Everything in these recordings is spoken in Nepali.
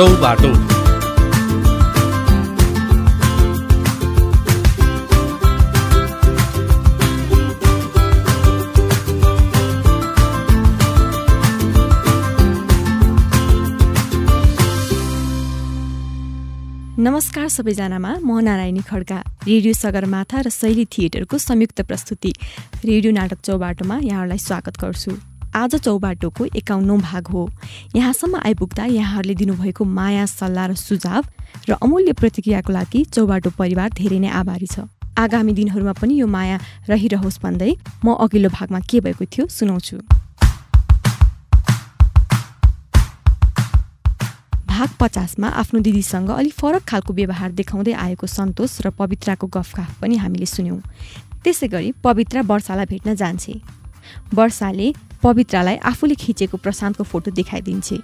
चौबाटो नमस्कार सबैजनामा म नारायणी खड्का रेडियो सगरमाथा र शैली थिएटरको संयुक्त प्रस्तुति रेडियो नाटक चौबाटोमा यहाँहरूलाई स्वागत गर्छु। आज चौबाटोको एकाउन्नौ भाग हो। यहाँसम्म आइपुग्दा यहाँहरूले दिनुभएको माया सल्लाह र सुझाव र अमूल्य प्रतिक्रियाको लागि चौबाटो परिवार धेरै नै आभारी छ। आगामी दिनहरूमा पनि यो माया रहिरहोस् भन्दै म अघिल्लो भागमा के भएको थियो सुनाउँछु। भाग पचासमा आफ्नो दिदीसँग अलिक फरक खालको व्यवहार देखाउँदै आएको सन्तोष र पवित्राको गफगाफ पनि हामीले सुन्यौँ। त्यसै गरी पवित्रा वर्षालाई भेट्न जान्छे। वर्षाले पवित्रालाई आफूले खिचेको प्रशान्तको फोटो देखाइदिन्छे।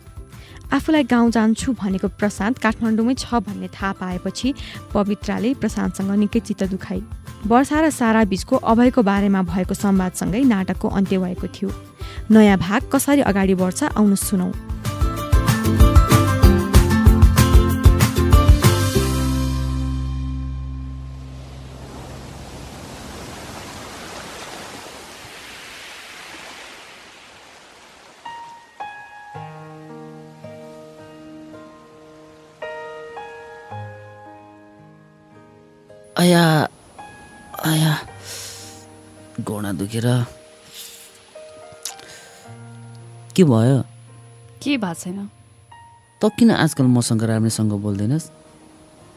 आफूलाई गाउँ जान्छु भनेको प्रशान्त काठमाडौँमै छ भन्ने थाहा पाएपछि पवित्राले प्रशान्तसँग निकै चित्त दुखाई। वर्षा र सारा बिचको अभयको बारेमा भएको संवादसँगै नाटकको अन्त्य भएको थियो। नयाँ भाग कसरी अगाडि बढ्छ आउनु सुनौ। आया आया। घुँडा दुखेर। के भयो? के भएको छैन? त किन आजकल मसँग राम्रोसँग बोल्दैनस्?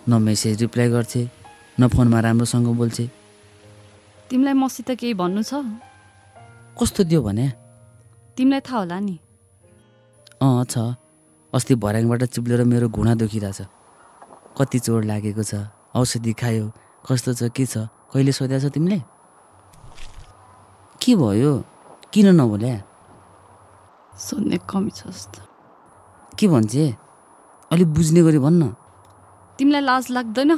न मेसेज रिप्लाई गर्छे न फोनमा राम्रोसँग बोल्छे तिमीलाई मसित केही भन्नु छ? कस्तो दियो भने? तिमीलाई थाहा होला नि। अँ छ। अस्ति भर्याङबाट चिप्लेर मेरो घुँडा दुखिरहेछ कति चोट लागेको छ। औषधि खायो। कस्तो छ के छ? कहिले सोधेको छ तिमीले? के भयो? किन नबोल्या? सोध्ने कमी छ जस्तो। के भन्छे? अलिक बुझ्ने गरी भन्न। तिमीलाई लाज लाग्दैन?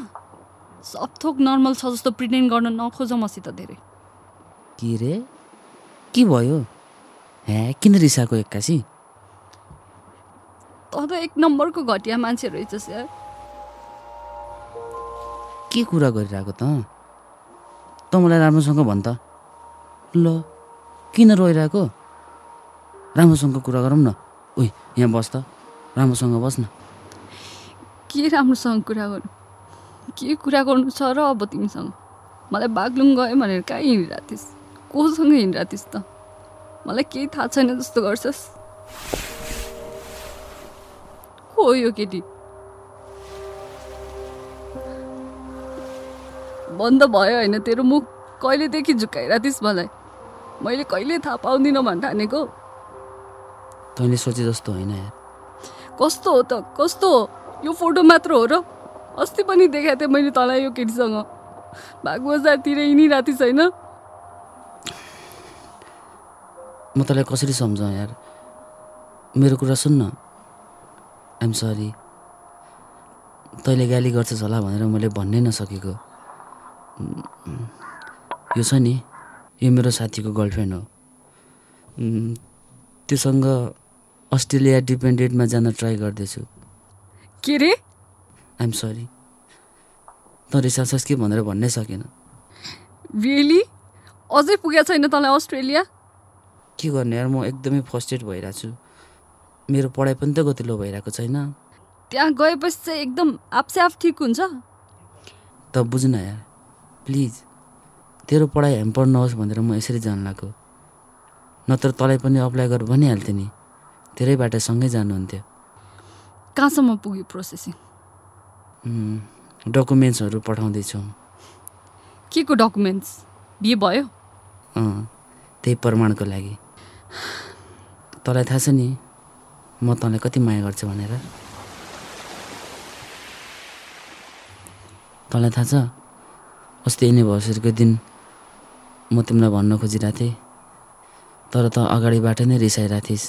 सब थोक नर्मल छ जस्तो प्रिटेन्ड गर्न नखोज मसित धेरै। के रे? के भयो? हे किन रिसाएको एक्कासी? त त एक नम्बरको घटिया मान्छे रहेछस् यार। के कुरा गरिरहेको त? त मलाई राम्रोसँग भन् त। ल किन रोइरहेको? राम्रोसँग कुरा गरौँ न। उही यहाँ बस त। राम्रोसँग बस् न। के राम्रोसँग कुरा गर्नु? के कुरा गर्नु छ र अब तिमीसँग? मलाई बागलुङ गयो भनेर कहाँ हिँडिरहेको थिइस्? कोसँग हिँडिरहेको थिइस् त? मलाई केही थाहा छैन जस्तो गर्छस्। को हो यो केटी? बन्द भयो होइन तेरो मुख कहिलेदेखि झुकाइरहेको थिइस् मलाई? मैले कहिले थाहा पाउँदिनँ भन् ठानेको। तैँले सोचे जस्तो होइन यार। कस्तो हो त? कस्तो हो? यो फोटो मात्र हो र? अस्ति पनि देखाएको थिएँ मैले तँलाई यो केटीसँग। भाग बजारतिर हिँडिरहेको थिइस् होइन? म तँलाई कसरी सम्झाउँ यार? मेरो कुरा सुन्न। आइम सरी तैँले गाली गर्छस् होला भनेर मैले भन्नै नसकेको। यो छ नि यो मेरो साथीको गर्लफ्रेन्ड हो। त्योसँग अस्ट्रेलिया डिपेन्डेन्टमा जान ट्राई गर्दैछु। के रे आइम सरी त रिसार्छस् के भनेर भन्नै सकेन। रियली अझै पुगेको छैन तँलाई अस्ट्रेलिया? के गर्ने यार म एकदमै फर्स्टेड भइरहेको छु। मेरो पढाइ पनि त गतिलो भइरहेको छैन। त्यहाँ गएपछि चाहिँ एकदम आफसे आफ ठिक हुन्छ। त बुझ्न यार प्लिज तेरो पढाइ ह्याम्पर नहोस् भनेर म यसरी जान लाग्यो नत्र तँलाई पनि अप्लाई गर भनिहाल्थेँ नि। धेरै बाटो सँगै जानुहुन्थ्यो। कहाँसम्म पुग्यो प्रोसेसिङ? डकुमेन्ट्सहरू पठाउँदैछु। के को डकुमेन्ट्स? बिहे भयो? अँ त्यही प्रमाणको लागि। तँलाई थाहा छ नि म तँलाई कति माया गर्छु भनेर। तँलाई थाहा छ? अस्ति एनिभर्सरीको दिन म तिमीलाई भन्न खोजिरहेको थिएँ तर त अगाडिबाट नै रिसाइरहेको थिइस्।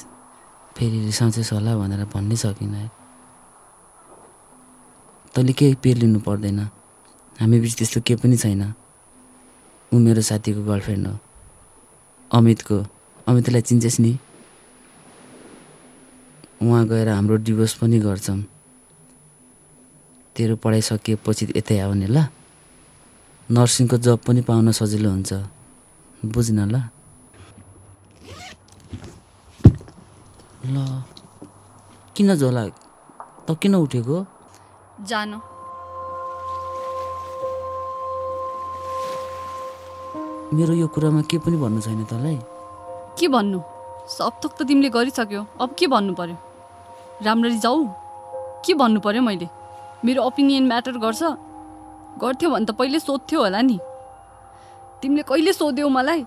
फेरि रिसाउँछस् होला भनेर भन्नै सकिनँ। तैँले केही पेर लिनु पर्दैन। हामी बिच त्यस्तो केही पनि छैन। ऊ मेरो साथीको गर्लफ्रेन्ड हो। अमितको। अमितलाई चिन्छस् नि। उहाँ गएर हाम्रो डिभोर्स पनि गर्छौँ तेरो पढाइ सकिएपछि यतै आउने ल। नर्सिङको जब पनि पाउन सजिलो हुन्छ। बुझ्न ल ल किन झोला? त किन उठेको? जानु। मेरो यो कुरामा के पनि भन्नु छैन तँलाई? के भन्नु? सब थोक त तिमीले गरिसक्यो। अब के भन्नु पर्यो? राम्ररी जाऊ। के भन्नु पर्यो मैले? मेरो ओपिनियन म्याटर गर्छ। गर्थ्यो भने त पहिले सोध्थ्यो होला नि। तिमीले कहिले सोध्यौ मलाई?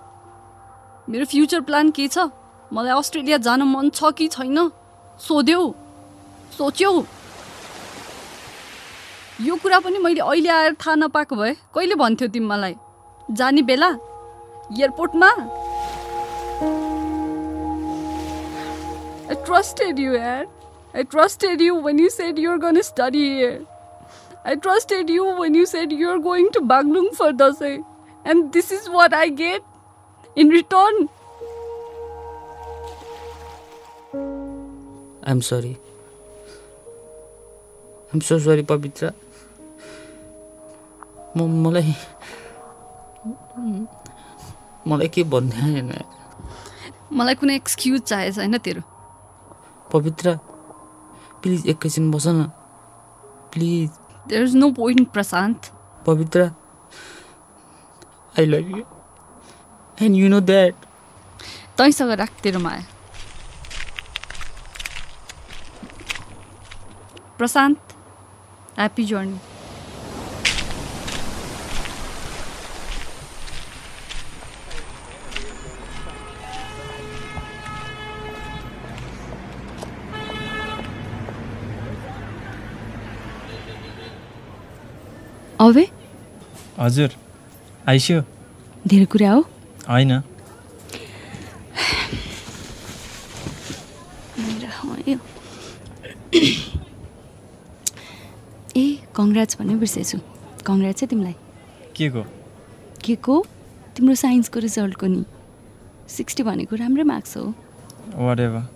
मेरो फ्युचर प्लान के छ? मलाई अस्ट्रेलिया जान मन छ कि छैन? सोध्यौ। सोच्यौ। यो कुरा पनि मैले अहिले आएर थाहा नपाएको भए कहिले भन्थ्यौ तिमी मलाई? जाने बेला? एयरपोर्टमा? Trusted you, Ed. I trusted you when you said you're going to study here. I trusted you when you said you're going to Banglung for Dasai. And this is what I get in return. I'm sorry I'm so sorry Pabitra म मलाई मलाई के भन्ने आएन मलाई कुनै एक्सक्युज चाहिएको छैन तेरो पवित्र प्लिज एकैछिन बस न please is no point Prashant Pabitra I love you and you know that तैँसँग राख तेरो माया प्रशान्त ह्याप्पी जर्नी अवे हजुर आइस्यो। धेरै कुरा हो। होइन। ए कङ्ग्रेट्स भन्नै बिर्सेछु कङ्ग्रेट्स है तिमीलाई। के को? के को? तिम्रो साइन्सको रिजल्टको नि। सिक्सटी भनेको राम्रै मार्क्स हो। Whatever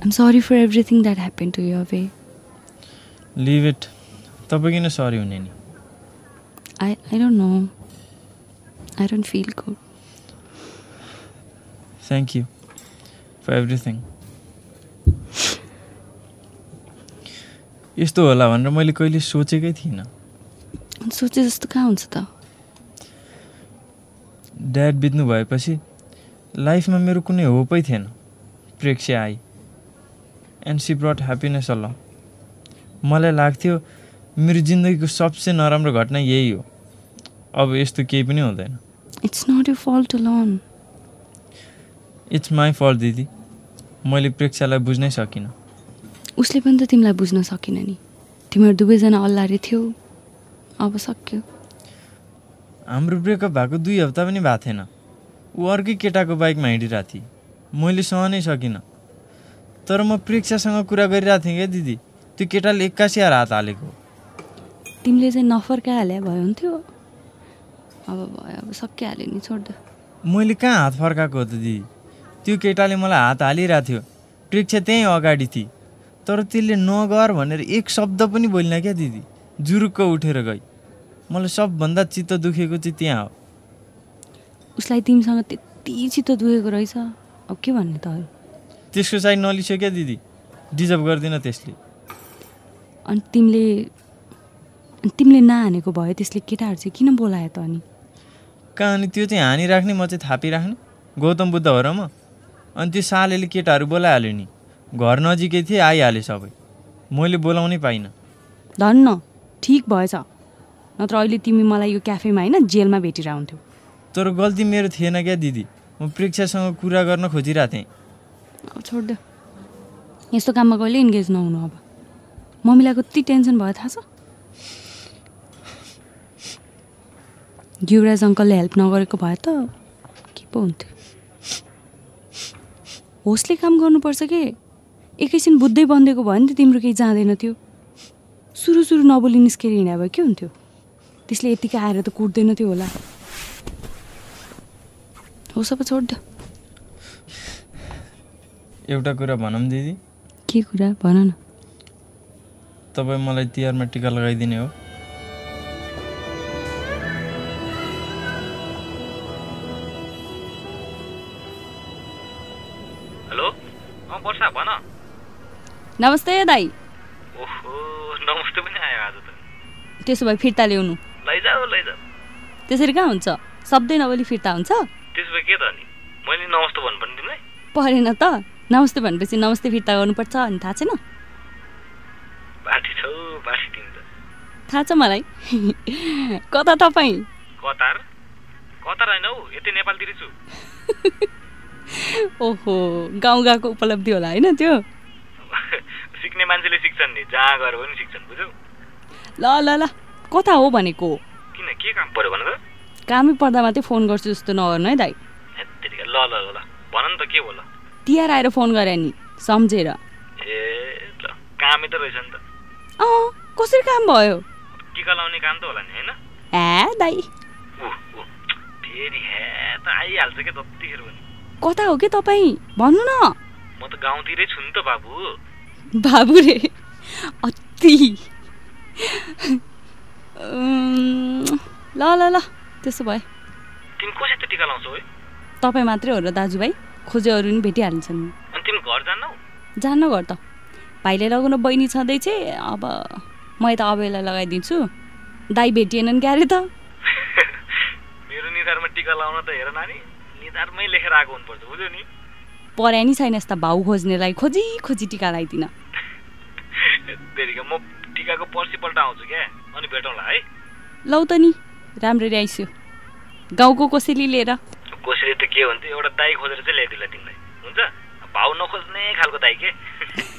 I'm sorry for everything that happen to you we leave it तपाईँ किन सरी हुने नि? I I don't know I don't feel good thank you for everything यस्तो होला भनेर मैले कहिले सोचेकै थिइनँ। सोचे जस्तो कहाँ हुन्छ त? ड्याड बित्नु भएपछि लाइफमा मेरो कुनै होपै थिएन। Preksha I. And she brought happiness all मलाई लाग्थ्यो मेरो जिन्दगीको सबसे नराम्रो घटना यही हो। अब यस्तो केही पनि हुँदैन। It's not you fault alone it's my fault दिदी। मैले प्रेक्षालाई बुझ्नै सकिनँ। उसले पनि त तिमीलाई बुझ्न सकेन नि। तिमीहरू दुवैजना अल्लारे थियौ। अब सक्यो। हाम्रो ब्रेकअप भएको दुई हप्ता पनि भएको थिएन। ऊ अर्कै केटाको बाइकमा हिँडिरहेको थिएँ। मैले सहनै सकिनँ। तर म प्रेक्षासँग कुरा गरिरहेको थिएँ क्या दिदी। त्यो केटाले एक्कासी आएर हात हालेको। तिमीले चाहिँ नफर्काइहाले भए हुन्थ्यो। अब भयो अब सकिहाल्यो नि छोड्दा मैले कहाँ हात फर्काएको हो त दिदी? त्यो केटाले मलाई हात हालिरहेको थियो। प्रेक्षा त्यहीँ अगाडि थिए। तर त्यसले नगर भनेर एक शब्द पनि बोलिन क्या दिदी? जुरुक्क उठेर गई। मलाई सबभन्दा चित्त दुखेको चाहिँ त्यहाँ हो। उसलाई तिमीसँग त्यति चित्त दुखेको रहेछ। अब के भन्ने त त्यसको साइड नलिस्यो क्या दिदी? डिजर्भ गर्दिनँ त्यसले। अनि तिमीले तिमीले नहानेको भए त्यसले केटाहरू चाहिँ किन बोलायो त अनि? कहाँ अनि त्यो चाहिँ हानिराख्ने म चाहिँ थापिराख्ने। गौतम बुद्ध हो र म। अनि त्यो सालेले केटाहरू बोलाइहाल्यो नि। घर नजिकै थिए आइहाले सबै। मैले बोलाउनै पाइनँ। धन्न ठिक भएछ। नत्र अहिले तिमी मलाई यो क्याफेमा होइन जेलमा भेटेर आउँथ्यौ तर गल्ती मेरो थिएन क्या दिदी। म प्रेक्षासँग कुरा गर्न खोजिरहेको थिएँ। अब छोड्दै। यस्तो काममा कहिले इन्गेज नहुनु अब। मम्मीलाई कति टेन्सन भयो थाहा छ? युवराज अङ्कलले हेल्प नगरेको भए त के पो हुन्थ्यो? होसले काम गर्नुपर्छ के? एकैछिन बुझ्दै बनिदिएको भयो नि त तिम्रो केही जाँदैन थियो। सुरु सुरु नबोली निस्केर हिँड्यो भए के हुन्थ्यो? त्यसले यतिकै आएर त कुट्दैन थियो होला। होस् अब छोडिदियो एउटा कुरा भनौँ दिदी। के कुरा? भन न। तपाईँ मलाई तिहारमा टिका लगाइदिने हो। हेलो? वर्षा भन। नमस्ते दाई। ओहो नमस्ते पनि आयो आज त। त्यसो भए फिर्ता ल्याउनु। लैजाऊ लैजाऊ। त्यसरी कहाँ हुन्छ? शब्दै नबोली फिर्ता हुन्छ? त्यसो भए के त अनि? मैले नमस्ते भन्नुपर्ने तिमीलाई परेन त। नमस्ते भनेपछि नमस्ते फिर्ता गर्नुपर्छ अनि थाहा छैन? थाहा छ मलाई। कता तपाईँ? कतार? कतार होइन हौ यतै नेपालतिर छु। ओहो गाउँ गएको उपलब्धि होला होइन त्यो? सिक्ने मान्छेले सिक्छन् नि जहाँ गएर पनि सिक्छन् बुझ्यौ। ल ल ल कता हो भनेको? किन के काम पऱ्यो भन त कामै पर्दा मात्रै फोन गर्छु जस्तो नगर्नु है दाइ। ल ल ल भन नि त के भयो ल तिहार आएर फोन गरे नि सम्झेर। ए ल कामै त रहेछ नि त। अँ कसरी काम भयो? टिका लाउने काम त होला नि होइन? ए दाइ। ऊ ऊ फेरि हे त आइहाल्छ क्या जतिखेर पनि? कता हो कि तपाईँ? भन्नु न। म त गाउँतिरै छु नि त बाबु। बाबु रे अति। ल ल ल त्यसो भए। तिमी कसरी टिका लाउँछौ है? तपाईँ मात्रै हो र दाजुभाइ? खोजे अरू नि भेटिहाल्छन् जान्नौ? जान्न घर त। भाइले लगाउनु बहिनी छँदैछ अब म यता अबेला लगाइदिन्छु। दाई भेटिएनन् क्यारे त। मेरो निधारमा टिका लाउन त हेर नानी निधारमै लेखेर आएको हुनुपर्छ बुझ्यौ नि। पर्या नि छैन यस्ता भाउ खोज्नेलाई खोजी खोजी टिका लगाइदिन म टिकाको पर्सिपल्ट आउँछु क्या अनि भेटौँला है। लौ त नि राम्ररी आइसु गाउँको कोसेली लिएर। कसरी त के हुन्थ्यो एउटा दाई खोजेर चाहिँ ल्याइदिला तिमीलाई। हुन्छ? भाउ नखोज्ने खालको दाई के?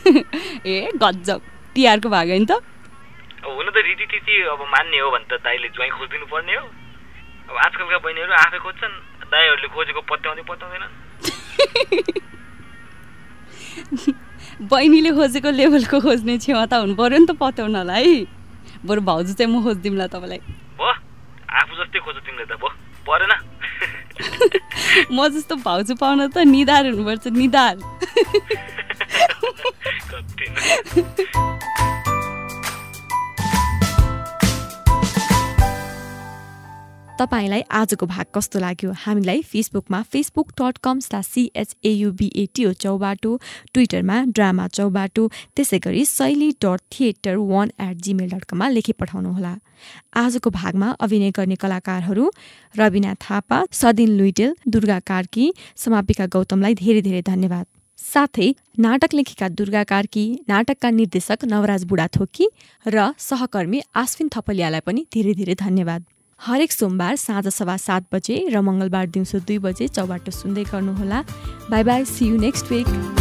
ए गजब। तिहारको भाग होइन त। अब हुन त रीतिथिति अब मान्ने हो भने त दाईले ज्वाइँ खोजिदिनु पर्ने हो। अब आजकलका बहिनीहरू आफै खोज्छन् दाईहरूले खोजेको पत्याउँदै पत्याउँदैनन्। बहिनीले खोजेको लेभलको खोज्ने क्षमता हुनु पऱ्यो नि त पत्याउनलाई। बरु भाउजू चाहिँ म खोजिदिउँला तपाईँलाई। भयो आफू जस्तै खोज तिमीले त भयो परेन। म जस्तो भाउजू पाउन त निधार हुनुपर्छ निधार। तपाईँलाई आजको भाग कस्तो लाग्यो? हामीलाई फेसबुकमा फेसबुक डट कम स्ला सिएचएयुबिएटिओ चौबाटो ट्विटरमा ड्रामा चौबाटो त्यसै गरी Shaili dot theatre one at Gmail dot कममा लेखी पठाउनुहोला। आजको भागमा अभिनय गर्ने कलाकारहरू रविना थापा सदिन लुइटेल दुर्गा कार्की समापिका गौतमलाई धेरै धेरै धन्यवाद। साथै नाटक लेखिका दुर्गा कार्की नाटकका निर्देशक नवराज बुढाथोकी र सहकर्मी आश्विन थपलियालाई पनि धेरै धेरै धन्यवाद। हरेक सोमबार साँझ सभा सात बजे र मङ्गलबार दिउँसो दुई बजे चौबाटो सुन्दै गर्नुहोला। Bye bye see you next week